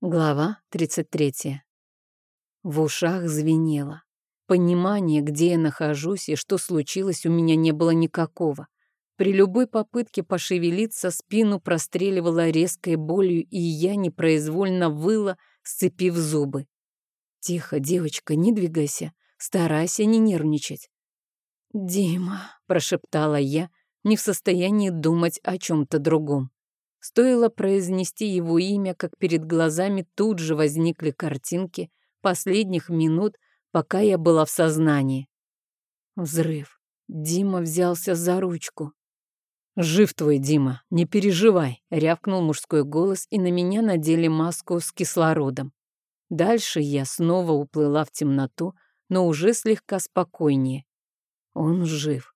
Глава 33. В ушах звенело. Понимания, где я нахожусь и что случилось, у меня не было никакого. При любой попытке пошевелиться спину простреливала резкой болью, и я непроизвольно выла, сцепив зубы. «Тихо, девочка, не двигайся, старайся не нервничать». «Дима», — прошептала я, не в состоянии думать о чем-то другом. Стоило произнести его имя, как перед глазами тут же возникли картинки последних минут, пока я была в сознании. Взрыв. Дима взялся за ручку. «Жив твой Дима, не переживай», — рявкнул мужской голос, и на меня надели маску с кислородом. Дальше я снова уплыла в темноту, но уже слегка спокойнее. Он жив.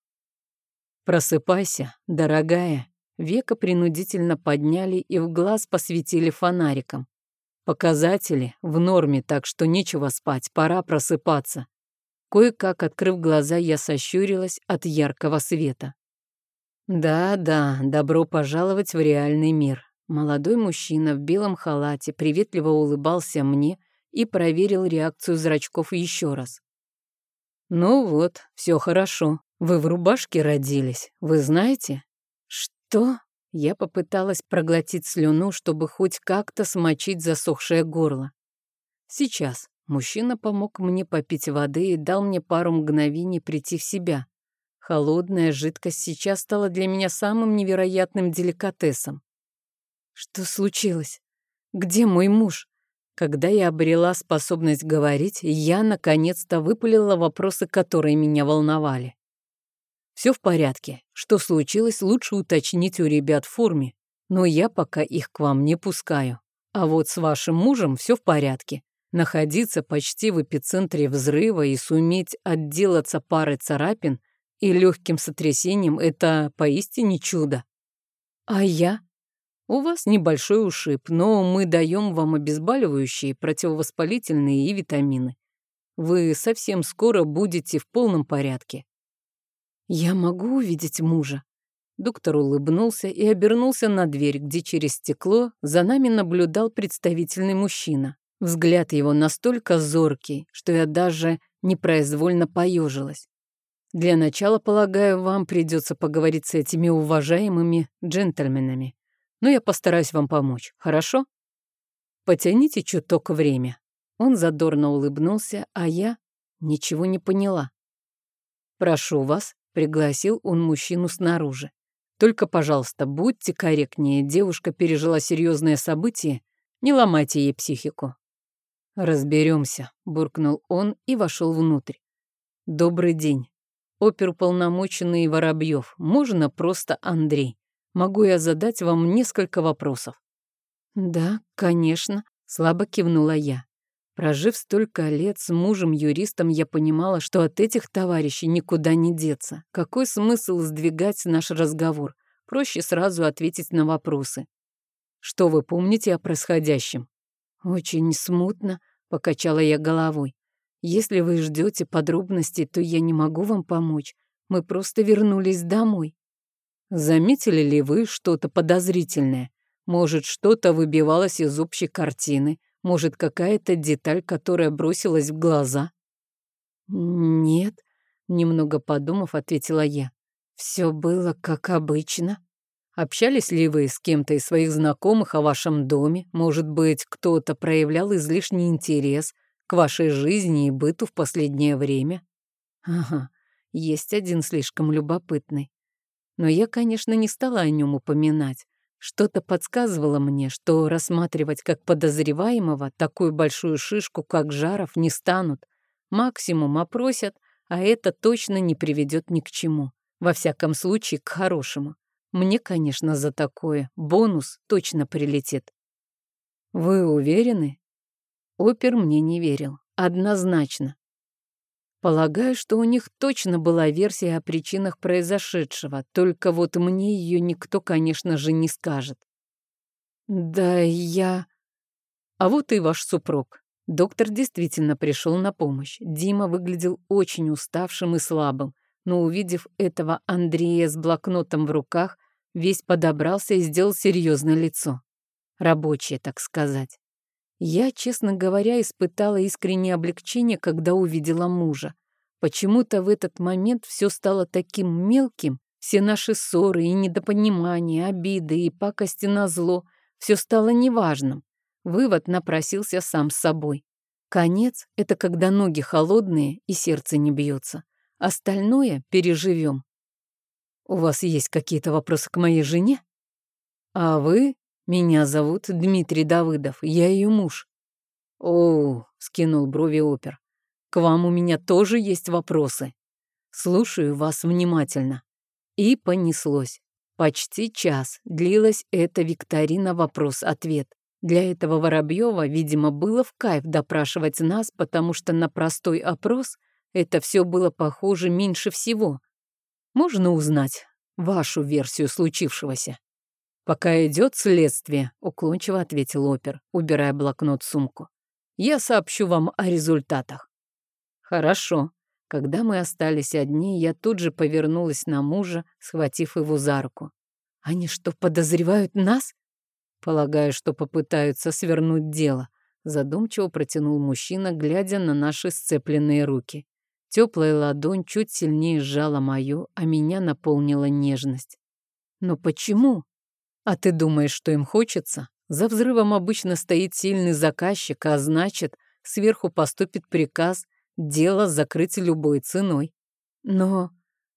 «Просыпайся, дорогая», Века принудительно подняли и в глаз посветили фонариком. Показатели в норме, так что нечего спать, пора просыпаться. Кое-как, открыв глаза, я сощурилась от яркого света. Да-да, добро пожаловать в реальный мир. Молодой мужчина в белом халате приветливо улыбался мне и проверил реакцию зрачков еще раз. «Ну вот, все хорошо. Вы в рубашке родились, вы знаете?» «Что?» Я попыталась проглотить слюну, чтобы хоть как-то смочить засохшее горло. «Сейчас». Мужчина помог мне попить воды и дал мне пару мгновений прийти в себя. Холодная жидкость сейчас стала для меня самым невероятным деликатесом. Что случилось? Где мой муж? Когда я обрела способность говорить, я наконец-то выпалила вопросы, которые меня волновали. Все в порядке. Что случилось, лучше уточнить у ребят в форме. Но я пока их к вам не пускаю. А вот с вашим мужем все в порядке. Находиться почти в эпицентре взрыва и суметь отделаться парой царапин и легким сотрясением – это поистине чудо. А я? У вас небольшой ушиб, но мы даем вам обезболивающие, противовоспалительные и витамины. Вы совсем скоро будете в полном порядке. «Я могу увидеть мужа?» Доктор улыбнулся и обернулся на дверь, где через стекло за нами наблюдал представительный мужчина. Взгляд его настолько зоркий, что я даже непроизвольно поежилась. Для начала, полагаю, вам придется поговорить с этими уважаемыми джентльменами. Но я постараюсь вам помочь, хорошо? Потяните чуток время. Он задорно улыбнулся, а я ничего не поняла. Прошу вас, Пригласил он мужчину снаружи. Только, пожалуйста, будьте корректнее. Девушка пережила серьезное событие. Не ломайте ей психику. Разберемся, буркнул он и вошел внутрь. Добрый день. Оперуполномоченный Воробьев. Можно просто Андрей. Могу я задать вам несколько вопросов? Да, конечно, слабо кивнула я. Прожив столько лет с мужем-юристом, я понимала, что от этих товарищей никуда не деться. Какой смысл сдвигать наш разговор? Проще сразу ответить на вопросы. Что вы помните о происходящем? Очень смутно, покачала я головой. Если вы ждете подробностей, то я не могу вам помочь. Мы просто вернулись домой. Заметили ли вы что-то подозрительное? Может, что-то выбивалось из общей картины? Может, какая-то деталь, которая бросилась в глаза? Нет, немного подумав, ответила я. Все было как обычно. Общались ли вы с кем-то из своих знакомых о вашем доме? Может быть, кто-то проявлял излишний интерес к вашей жизни и быту в последнее время? Ага, есть один слишком любопытный. Но я, конечно, не стала о нем упоминать. Что-то подсказывало мне, что рассматривать как подозреваемого такую большую шишку, как Жаров, не станут. Максимум опросят, а это точно не приведет ни к чему. Во всяком случае, к хорошему. Мне, конечно, за такое бонус точно прилетит. Вы уверены? Опер мне не верил. Однозначно. Полагаю, что у них точно была версия о причинах произошедшего, только вот мне ее никто, конечно же, не скажет. Да я... А вот и ваш супруг. Доктор действительно пришел на помощь. Дима выглядел очень уставшим и слабым, но увидев этого Андрея с блокнотом в руках, весь подобрался и сделал серьезное лицо. Рабочее, так сказать. Я, честно говоря, испытала искреннее облегчение, когда увидела мужа. Почему-то в этот момент все стало таким мелким, все наши ссоры и недопонимания, обиды и пакости на зло, все стало неважным. Вывод напросился сам с собой. Конец — это когда ноги холодные и сердце не бьется. Остальное переживем. У вас есть какие-то вопросы к моей жене? А вы? Меня зовут Дмитрий Давыдов, я ее муж. О, скинул брови опер. К вам у меня тоже есть вопросы. Слушаю вас внимательно. И понеслось. Почти час длилась эта викторина вопрос-ответ. Для этого Воробьева, видимо, было в кайф допрашивать нас, потому что на простой опрос это все было похоже меньше всего. Можно узнать вашу версию случившегося? Пока идет следствие, уклончиво ответил опер, убирая блокнот в сумку. Я сообщу вам о результатах. Хорошо. Когда мы остались одни, я тут же повернулась на мужа, схватив его за руку. «Они что, подозревают нас?» «Полагаю, что попытаются свернуть дело», — задумчиво протянул мужчина, глядя на наши сцепленные руки. Теплая ладонь чуть сильнее сжала мою, а меня наполнила нежность. «Но почему?» «А ты думаешь, что им хочется?» За взрывом обычно стоит сильный заказчик, а значит, сверху поступит приказ дело закрыть любой ценой. Но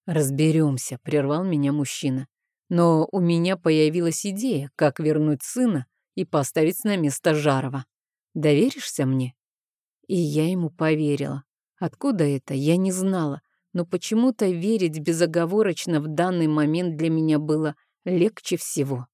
разберемся, прервал меня мужчина. Но у меня появилась идея, как вернуть сына и поставить на место Жарова. Доверишься мне? И я ему поверила. Откуда это, я не знала, но почему-то верить безоговорочно в данный момент для меня было легче всего.